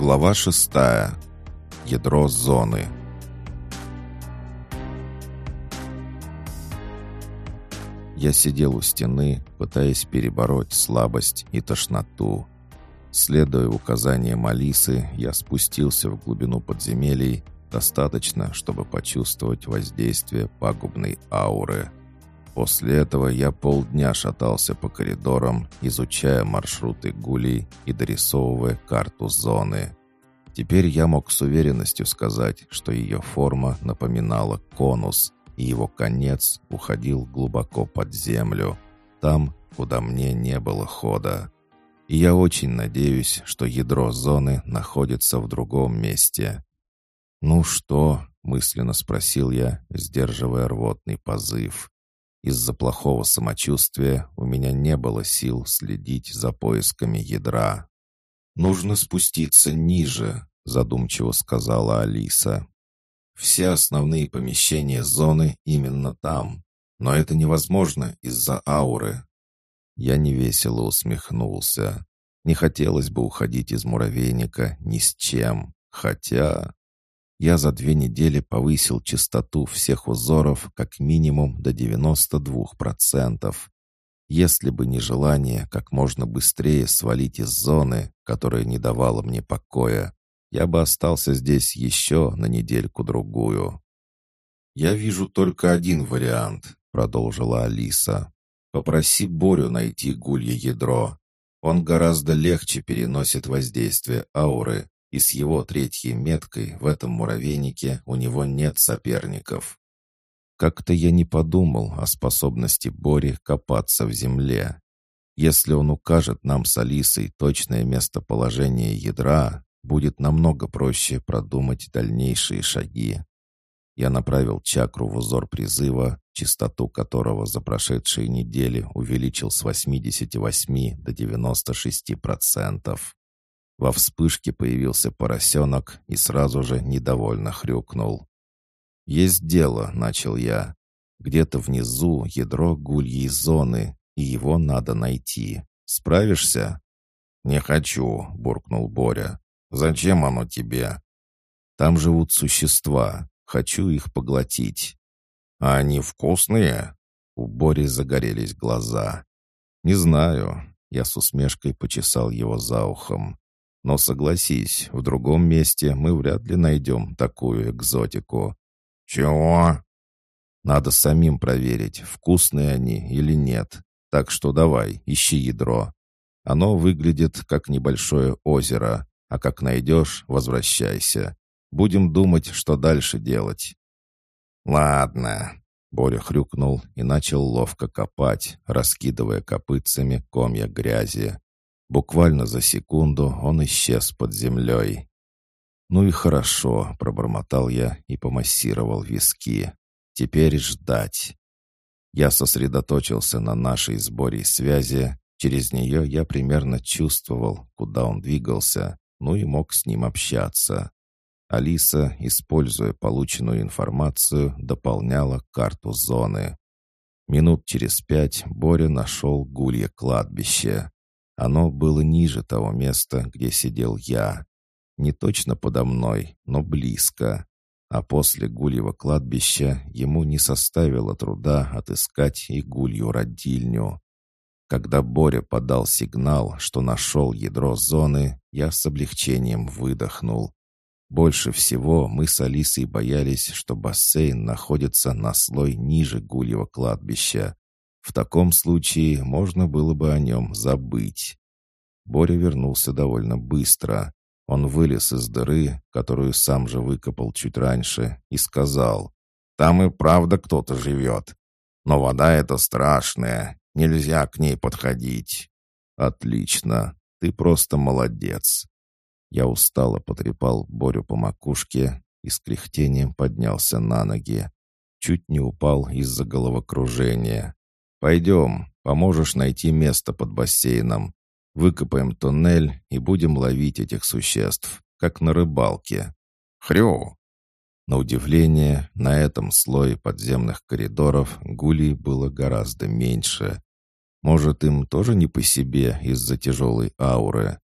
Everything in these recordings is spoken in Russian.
Глава шестая. Ядро зоны. Я сидел у стены, пытаясь перебороть слабость и тошноту. Следуя указаниям Алисы, я спустился в глубину подземелий, достаточно, чтобы почувствовать воздействие пагубной ауры. После этого я полдня шатался по коридорам, изучая маршруты гулей и дорисовывая карту зоны. Теперь я мог с уверенностью сказать, что ее форма напоминала конус, и его конец уходил глубоко под землю, там, куда мне не было хода. И я очень надеюсь, что ядро зоны находится в другом месте. «Ну что?» — мысленно спросил я, сдерживая рвотный позыв. Из-за плохого самочувствия у меня не было сил следить за поисками ядра. «Нужно спуститься ниже», — задумчиво сказала Алиса. «Все основные помещения зоны именно там, но это невозможно из-за ауры». Я невесело усмехнулся. Не хотелось бы уходить из муравейника ни с чем, хотя я за две недели повысил частоту всех узоров как минимум до 92%. Если бы не желание как можно быстрее свалить из зоны, которая не давала мне покоя, я бы остался здесь еще на недельку-другую. «Я вижу только один вариант», — продолжила Алиса. «Попроси Борю найти гулье ядро. Он гораздо легче переносит воздействие ауры, и с его третьей меткой в этом муравейнике у него нет соперников. Как-то я не подумал о способности Бори копаться в земле. Если он укажет нам с Алисой точное местоположение ядра, будет намного проще продумать дальнейшие шаги. Я направил чакру в узор призыва, частоту которого за прошедшие недели увеличил с 88 до 96%. Во вспышке появился поросенок и сразу же недовольно хрюкнул. «Есть дело», — начал я. «Где-то внизу ядро гульей зоны, и его надо найти. Справишься?» «Не хочу», — буркнул Боря. «Зачем оно тебе?» «Там живут существа. Хочу их поглотить». «А они вкусные?» У Бори загорелись глаза. «Не знаю». Я с усмешкой почесал его за ухом. Но согласись, в другом месте мы вряд ли найдем такую экзотику. Чего? Надо самим проверить, вкусные они или нет. Так что давай, ищи ядро. Оно выглядит как небольшое озеро, а как найдешь, возвращайся. Будем думать, что дальше делать. Ладно. Боря хрюкнул и начал ловко копать, раскидывая копытцами комья грязи. Буквально за секунду он исчез под землей. «Ну и хорошо», — пробормотал я и помассировал виски. «Теперь ждать». Я сосредоточился на нашей сборе связи. Через нее я примерно чувствовал, куда он двигался, ну и мог с ним общаться. Алиса, используя полученную информацию, дополняла карту зоны. Минут через пять Боря нашел гулье кладбище. Оно было ниже того места, где сидел я. Не точно подо мной, но близко. А после гульего кладбища ему не составило труда отыскать и гулью родильню. Когда Боря подал сигнал, что нашел ядро зоны, я с облегчением выдохнул. Больше всего мы с Алисой боялись, что бассейн находится на слой ниже гульего кладбища. В таком случае можно было бы о нем забыть. Боря вернулся довольно быстро. Он вылез из дыры, которую сам же выкопал чуть раньше, и сказал, «Там и правда кто-то живет. Но вода эта страшная, нельзя к ней подходить». «Отлично, ты просто молодец». Я устало потрепал Борю по макушке и с кряхтением поднялся на ноги. Чуть не упал из-за головокружения. «Пойдем, поможешь найти место под бассейном. Выкопаем туннель и будем ловить этих существ, как на рыбалке. Хрю!» На удивление, на этом слое подземных коридоров гулей было гораздо меньше. Может, им тоже не по себе из-за тяжелой ауры?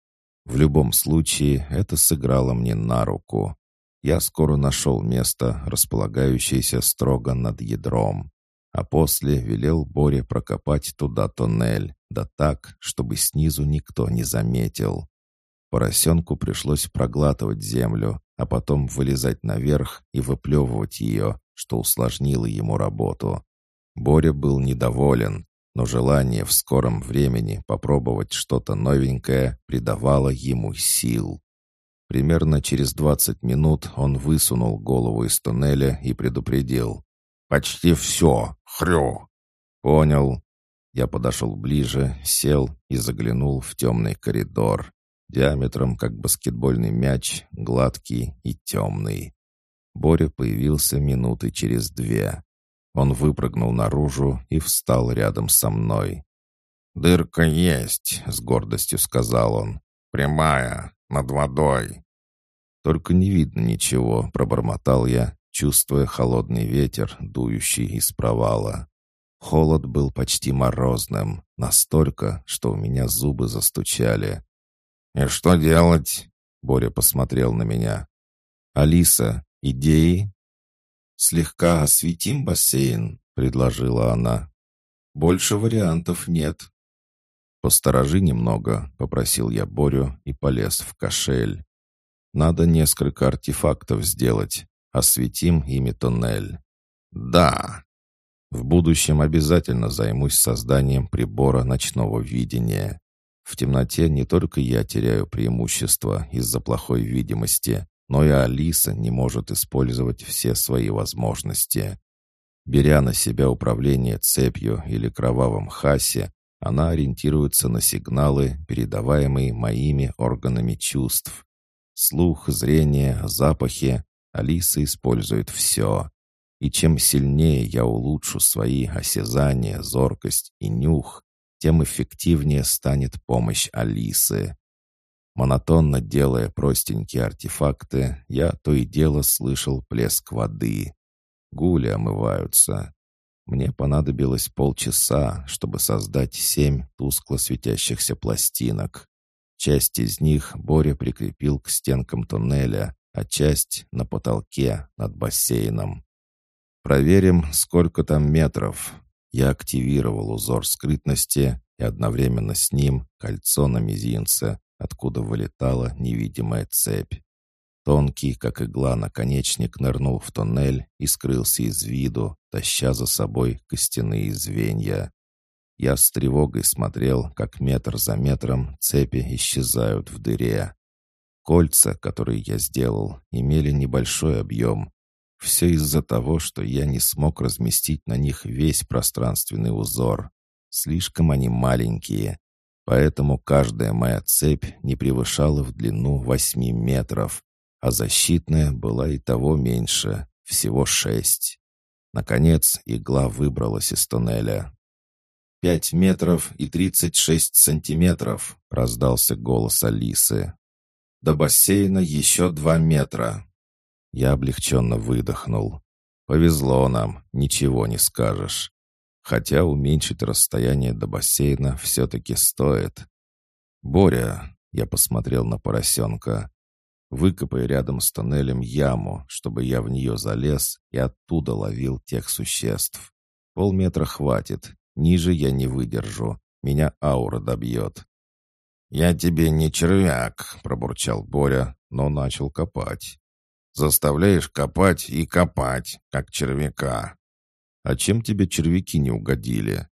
В любом случае, это сыграло мне на руку. Я скоро нашел место, располагающееся строго над ядром, а после велел Боре прокопать туда тоннель, да так, чтобы снизу никто не заметил. Поросенку пришлось проглатывать землю, а потом вылезать наверх и выплевывать ее, что усложнило ему работу. Боря был недоволен, но желание в скором времени попробовать что-то новенькое придавало ему сил. Примерно через двадцать минут он высунул голову из туннеля и предупредил. «Почти все, хрю!» «Понял». Я подошел ближе, сел и заглянул в темный коридор, диаметром как баскетбольный мяч, гладкий и темный. Боря появился минуты через две. Он выпрыгнул наружу и встал рядом со мной. «Дырка есть», — с гордостью сказал он. «Прямая, над водой». «Только не видно ничего», — пробормотал я, чувствуя холодный ветер, дующий из провала. Холод был почти морозным, настолько, что у меня зубы застучали. «И что делать?» — Боря посмотрел на меня. «Алиса, идеи?» «Слегка осветим бассейн», — предложила она. «Больше вариантов нет». «Посторожи немного», — попросил я Борю и полез в кошель. «Надо несколько артефактов сделать. Осветим ими туннель». «Да». В будущем обязательно займусь созданием прибора ночного видения. В темноте не только я теряю преимущество из-за плохой видимости, но и Алиса не может использовать все свои возможности. Беря на себя управление цепью или кровавым хасе, она ориентируется на сигналы, передаваемые моими органами чувств. Слух, зрение, запахи. Алиса использует все. И чем сильнее я улучшу свои осязания, зоркость и нюх, тем эффективнее станет помощь Алисы. Монотонно делая простенькие артефакты, я то и дело слышал плеск воды. Гули омываются. Мне понадобилось полчаса, чтобы создать семь тускло светящихся пластинок. Часть из них Боря прикрепил к стенкам туннеля, а часть — на потолке над бассейном. Проверим, сколько там метров. Я активировал узор скрытности и одновременно с ним кольцо на мизинце, откуда вылетала невидимая цепь. Тонкий, как игла, наконечник нырнул в тоннель и скрылся из виду, таща за собой костяные звенья. Я с тревогой смотрел, как метр за метром цепи исчезают в дыре. Кольца, которые я сделал, имели небольшой объем. Все из-за того, что я не смог разместить на них весь пространственный узор. Слишком они маленькие, Поэтому каждая моя цепь не превышала в длину восьми метров, а защитная была и того меньше, всего шесть. Наконец игла выбралась из туннеля. «Пять метров и тридцать шесть сантиметров», — раздался голос Алисы. «До бассейна еще два метра». Я облегченно выдохнул. «Повезло нам, ничего не скажешь. Хотя уменьшить расстояние до бассейна все-таки стоит. «Боря», — я посмотрел на поросенка, — «выкопай рядом с тоннелем яму, чтобы я в нее залез и оттуда ловил тех существ. Полметра хватит, ниже я не выдержу, меня аура добьет». «Я тебе не червяк», — пробурчал Боря, но начал копать. «Заставляешь копать и копать, как червяка. «А чем тебе червяки не угодили?»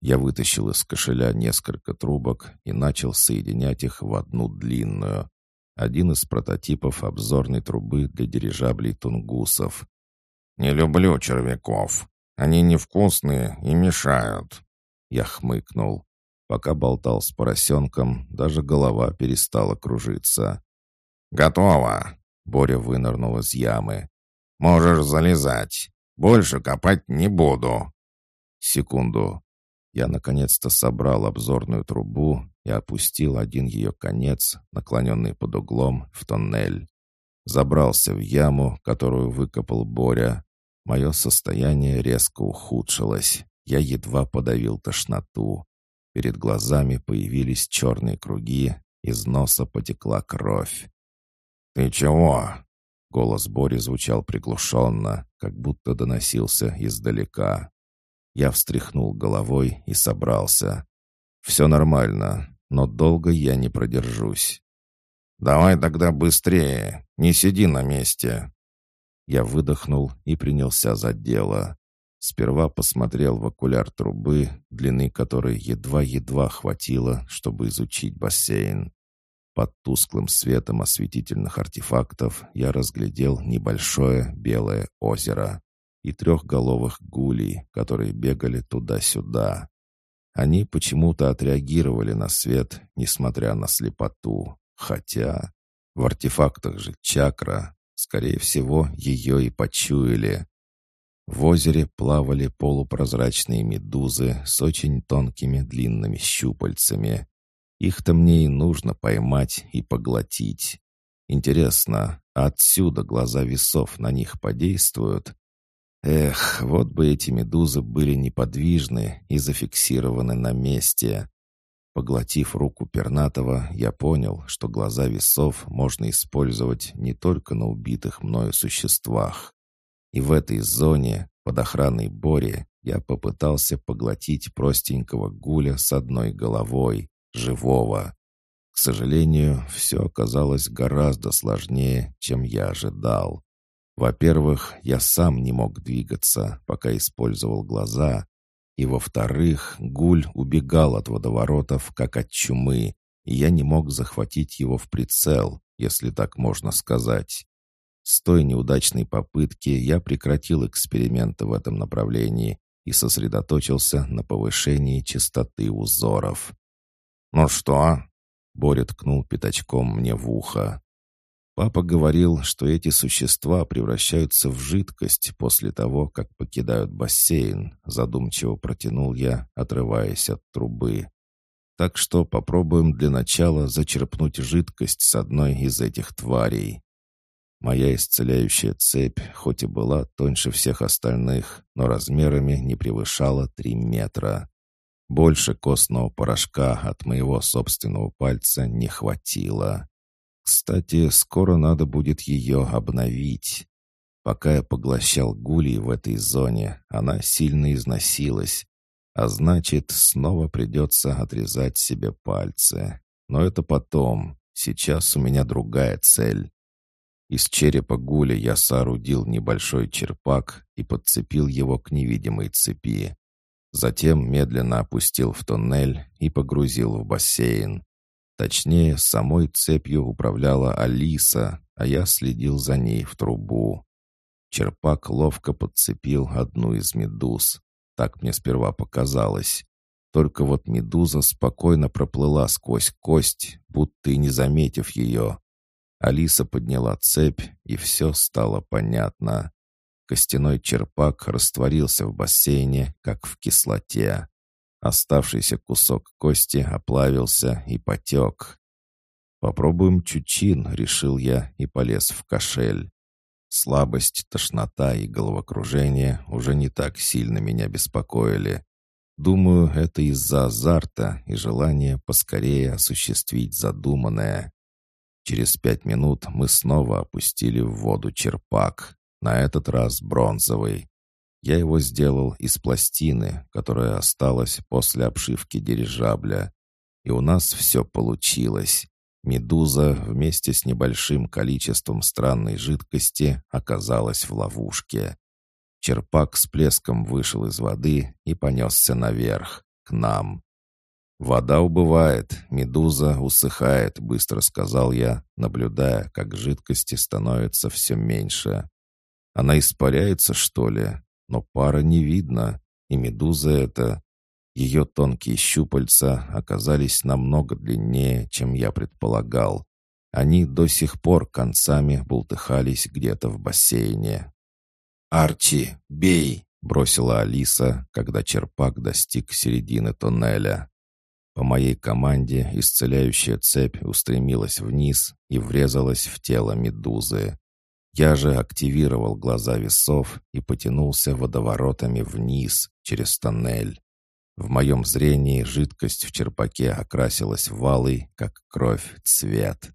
Я вытащил из кошеля несколько трубок и начал соединять их в одну длинную. Один из прототипов обзорной трубы для дирижаблей тунгусов. «Не люблю червяков. Они невкусные и мешают». Я хмыкнул. Пока болтал с поросенком, даже голова перестала кружиться. «Готово!» — Боря вынырнул из ямы. «Можешь залезать!» Больше копать не буду». Секунду. Я наконец-то собрал обзорную трубу и опустил один ее конец, наклоненный под углом, в тоннель. Забрался в яму, которую выкопал Боря. Мое состояние резко ухудшилось. Я едва подавил тошноту. Перед глазами появились черные круги, из носа потекла кровь. «Ты чего?» Голос Бори звучал приглушенно, как будто доносился издалека. Я встряхнул головой и собрался. «Все нормально, но долго я не продержусь». «Давай тогда быстрее, не сиди на месте». Я выдохнул и принялся за дело. Сперва посмотрел в окуляр трубы, длины которой едва-едва хватило, чтобы изучить бассейн. Под тусклым светом осветительных артефактов я разглядел небольшое белое озеро и трехголовых гулей, которые бегали туда-сюда. Они почему-то отреагировали на свет, несмотря на слепоту. Хотя в артефактах же чакра, скорее всего, ее и почуяли. В озере плавали полупрозрачные медузы с очень тонкими длинными щупальцами. Их-то мне и нужно поймать и поглотить. Интересно, отсюда глаза весов на них подействуют? Эх, вот бы эти медузы были неподвижны и зафиксированы на месте. Поглотив руку пернатого, я понял, что глаза весов можно использовать не только на убитых мною существах. И в этой зоне, под охраной Бори, я попытался поглотить простенького гуля с одной головой, живого. К сожалению, все оказалось гораздо сложнее, чем я ожидал. Во-первых, я сам не мог двигаться, пока использовал глаза, и во-вторых, гуль убегал от водоворотов, как от чумы, и я не мог захватить его в прицел, если так можно сказать. С той неудачной попытки я прекратил эксперименты в этом направлении и сосредоточился на повышении частоты узоров. «Ну что?» — Боря ткнул пятачком мне в ухо. Папа говорил, что эти существа превращаются в жидкость после того, как покидают бассейн, задумчиво протянул я, отрываясь от трубы. Так что попробуем для начала зачерпнуть жидкость с одной из этих тварей. Моя исцеляющая цепь, хоть и была тоньше всех остальных, но размерами не превышала три метра. Больше костного порошка от моего собственного пальца не хватило. Кстати, скоро надо будет ее обновить. Пока я поглощал гулей в этой зоне, она сильно износилась. А значит, снова придется отрезать себе пальцы. Но это потом. Сейчас у меня другая цель. Из черепа гуля я соорудил небольшой черпак и подцепил его к невидимой цепи. Затем медленно опустил в тоннель и погрузил в бассейн. Точнее, самой цепью управляла Алиса, а я следил за ней в трубу. Черпак ловко подцепил одну из медуз. Так мне сперва показалось. Только вот медуза спокойно проплыла сквозь кость, будто и не заметив ее. Алиса подняла цепь, и все стало понятно. Костяной черпак растворился в бассейне, как в кислоте. Оставшийся кусок кости оплавился и потек. «Попробуем чучин», — решил я и полез в кошель. Слабость, тошнота и головокружение уже не так сильно меня беспокоили. Думаю, это из-за азарта и желания поскорее осуществить задуманное. Через пять минут мы снова опустили в воду черпак, на этот раз бронзовый. Я его сделал из пластины, которая осталась после обшивки дирижабля. И у нас все получилось. Медуза вместе с небольшим количеством странной жидкости оказалась в ловушке. Черпак с плеском вышел из воды и понесся наверх, к нам. «Вода убывает, медуза усыхает», — быстро сказал я, наблюдая, как жидкости становится все меньше. «Она испаряется, что ли? Но пара не видно, и медуза эта...» Ее тонкие щупальца оказались намного длиннее, чем я предполагал. Они до сих пор концами бултыхались где-то в бассейне. «Арчи, бей!» — бросила Алиса, когда черпак достиг середины тоннеля. По моей команде исцеляющая цепь устремилась вниз и врезалась в тело медузы. Я же активировал глаза весов и потянулся водоворотами вниз через тоннель. В моем зрении жидкость в черпаке окрасилась в валый, как кровь, цвет.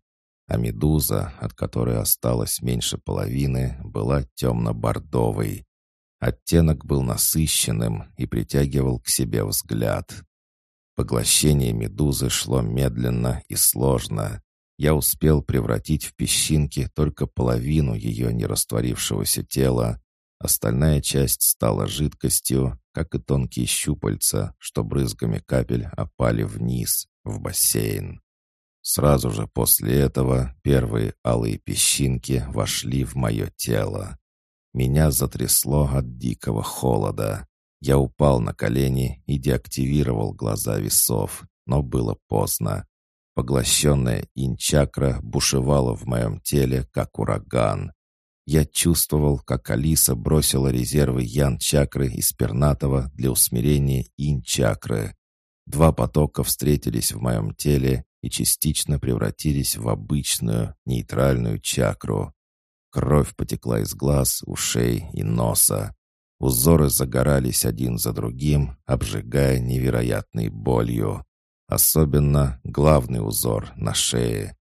А медуза, от которой осталось меньше половины, была темно-бордовой. Оттенок был насыщенным и притягивал к себе взгляд. Поглощение медузы шло медленно и сложно. Я успел превратить в песчинки только половину ее нерастворившегося тела, остальная часть стала жидкостью, как и тонкие щупальца, что брызгами капель опали вниз, в бассейн. Сразу же после этого первые алые песчинки вошли в мое тело. Меня затрясло от дикого холода. Я упал на колени и деактивировал глаза весов, но было поздно. Поглощенная инчакра бушевала в моем теле, как ураган. Я чувствовал, как Алиса бросила резервы ян-чакры из пернатого для усмирения инь-чакры. Два потока встретились в моем теле и частично превратились в обычную, нейтральную чакру. Кровь потекла из глаз, ушей и носа. Узоры загорались один за другим, обжигая невероятной болью. Особенно главный узор на шее.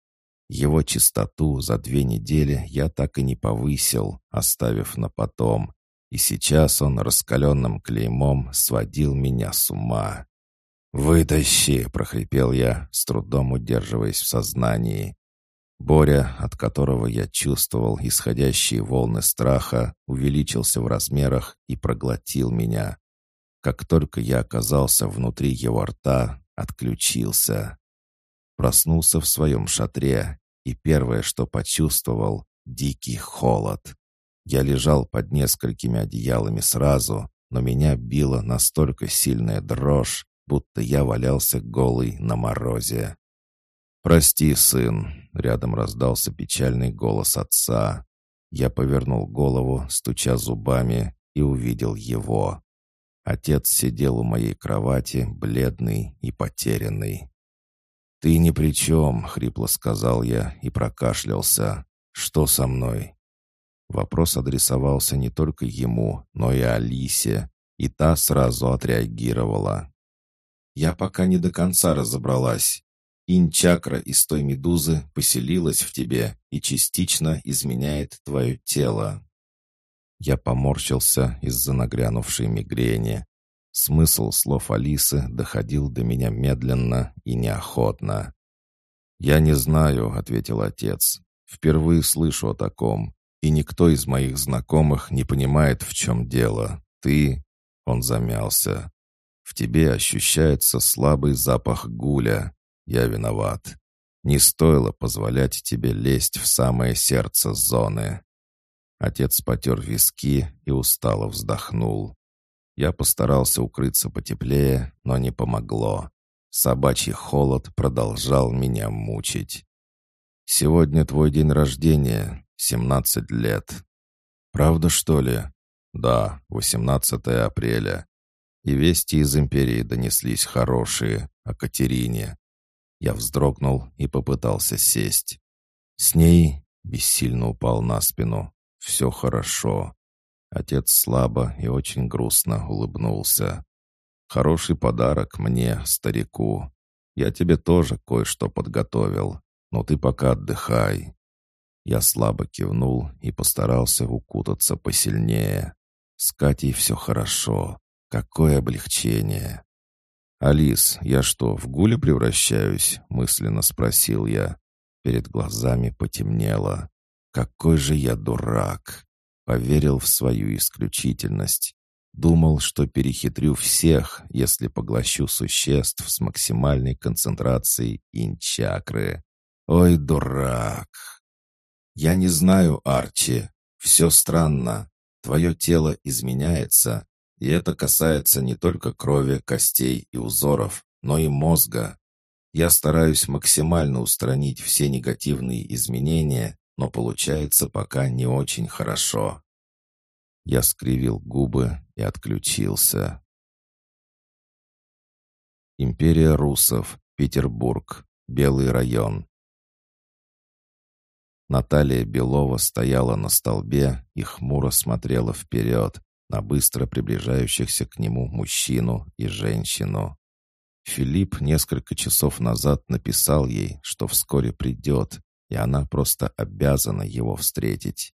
Его чистоту за две недели я так и не повысил, оставив на потом. И сейчас он раскаленным клеймом сводил меня с ума. «Вытащи!» — прохрипел я, с трудом удерживаясь в сознании. Боря, от которого я чувствовал исходящие волны страха, увеличился в размерах и проглотил меня. Как только я оказался внутри его рта, отключился. Проснулся в своем шатре, и первое, что почувствовал — дикий холод. Я лежал под несколькими одеялами сразу, но меня била настолько сильная дрожь, будто я валялся голый на морозе. «Прости, сын», — рядом раздался печальный голос отца. Я повернул голову, стуча зубами, и увидел его. Отец сидел у моей кровати, бледный и потерянный. «Ты ни при чем», — хрипло сказал я и прокашлялся. «Что со мной?» Вопрос адресовался не только ему, но и Алисе, и та сразу отреагировала. «Я пока не до конца разобралась. Инь-чакра из той медузы поселилась в тебе и частично изменяет твое тело». Я поморщился из-за нагрянувшей мигрени. Смысл слов Алисы доходил до меня медленно и неохотно. «Я не знаю», — ответил отец. «Впервые слышу о таком, и никто из моих знакомых не понимает, в чем дело. Ты...» — он замялся. «В тебе ощущается слабый запах гуля. Я виноват. Не стоило позволять тебе лезть в самое сердце зоны». Отец потер виски и устало вздохнул. Я постарался укрыться потеплее, но не помогло. Собачий холод продолжал меня мучить. «Сегодня твой день рождения, семнадцать лет». «Правда, что ли?» «Да, 18 апреля. И вести из империи донеслись хорошие, о Катерине. Я вздрогнул и попытался сесть. С ней бессильно упал на спину. Все хорошо. Отец слабо и очень грустно улыбнулся. Хороший подарок мне, старику. Я тебе тоже кое-что подготовил, но ты пока отдыхай. Я слабо кивнул и постарался укутаться посильнее. С Катей все хорошо. Какое облегчение. «Алис, я что, в гуле превращаюсь?» — мысленно спросил я. Перед глазами потемнело. «Какой же я дурак!» Поверил в свою исключительность. Думал, что перехитрю всех, если поглощу существ с максимальной концентрацией инчакры. Ой, дурак! Я не знаю, Арчи. Все странно. Твое тело изменяется, и это касается не только крови, костей и узоров, но и мозга. Я стараюсь максимально устранить все негативные изменения, но получается пока не очень хорошо. Я скривил губы и отключился. Империя русов, Петербург, Белый район. Наталья Белова стояла на столбе и хмуро смотрела вперед, на быстро приближающихся к нему мужчину и женщину. Филипп несколько часов назад написал ей, что вскоре придет, и она просто обязана его встретить.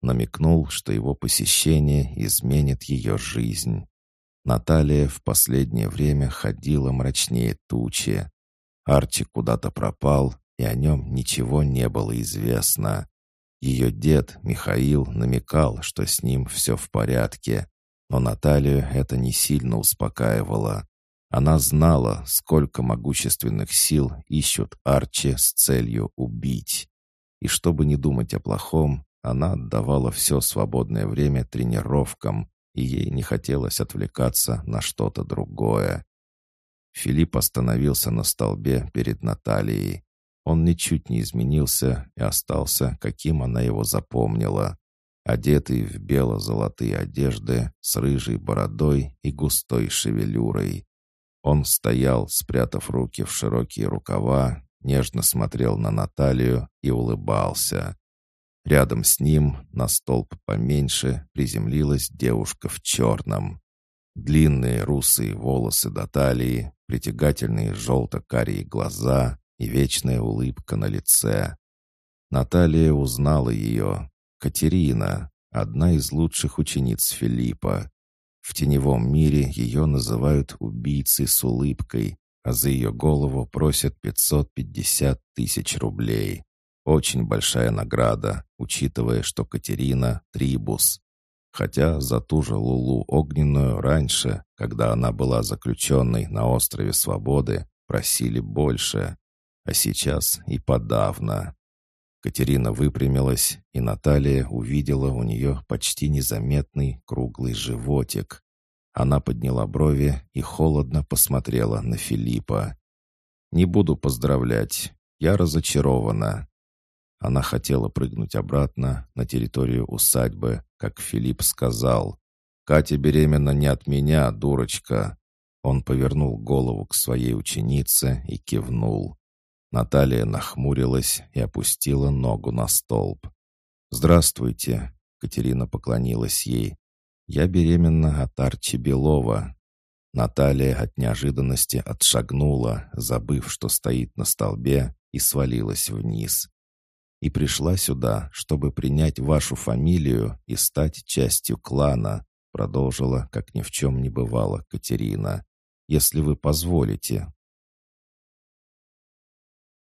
Намекнул, что его посещение изменит ее жизнь. Наталья в последнее время ходила мрачнее тучи. Арчи куда-то пропал, и о нем ничего не было известно. Ее дед Михаил намекал, что с ним все в порядке, но Наталью это не сильно успокаивало. Она знала, сколько могущественных сил ищут Арчи с целью убить. И чтобы не думать о плохом, она отдавала все свободное время тренировкам, и ей не хотелось отвлекаться на что-то другое. Филипп остановился на столбе перед Натальей. Он ничуть не изменился и остался, каким она его запомнила. Одетый в бело-золотые одежды, с рыжей бородой и густой шевелюрой. Он стоял, спрятав руки в широкие рукава, нежно смотрел на Наталью и улыбался. Рядом с ним, на столб поменьше, приземлилась девушка в черном. Длинные русые волосы до талии, притягательные желто-карие глаза, и вечная улыбка на лице. Наталья узнала ее. Катерина, одна из лучших учениц Филиппа. В теневом мире ее называют убийцей с улыбкой, а за ее голову просят 550 тысяч рублей. Очень большая награда, учитывая, что Катерина — трибус. Хотя за ту же Лулу Огненную раньше, когда она была заключенной на острове Свободы, просили больше а сейчас и подавно. Катерина выпрямилась, и Наталья увидела у нее почти незаметный круглый животик. Она подняла брови и холодно посмотрела на Филиппа. «Не буду поздравлять. Я разочарована». Она хотела прыгнуть обратно на территорию усадьбы, как Филипп сказал. «Катя беременна не от меня, дурочка». Он повернул голову к своей ученице и кивнул. Наталья нахмурилась и опустила ногу на столб. «Здравствуйте», — Катерина поклонилась ей. «Я беременна от Арчи Белова». Наталья от неожиданности отшагнула, забыв, что стоит на столбе, и свалилась вниз. «И пришла сюда, чтобы принять вашу фамилию и стать частью клана», продолжила, как ни в чем не бывало, Катерина. «Если вы позволите,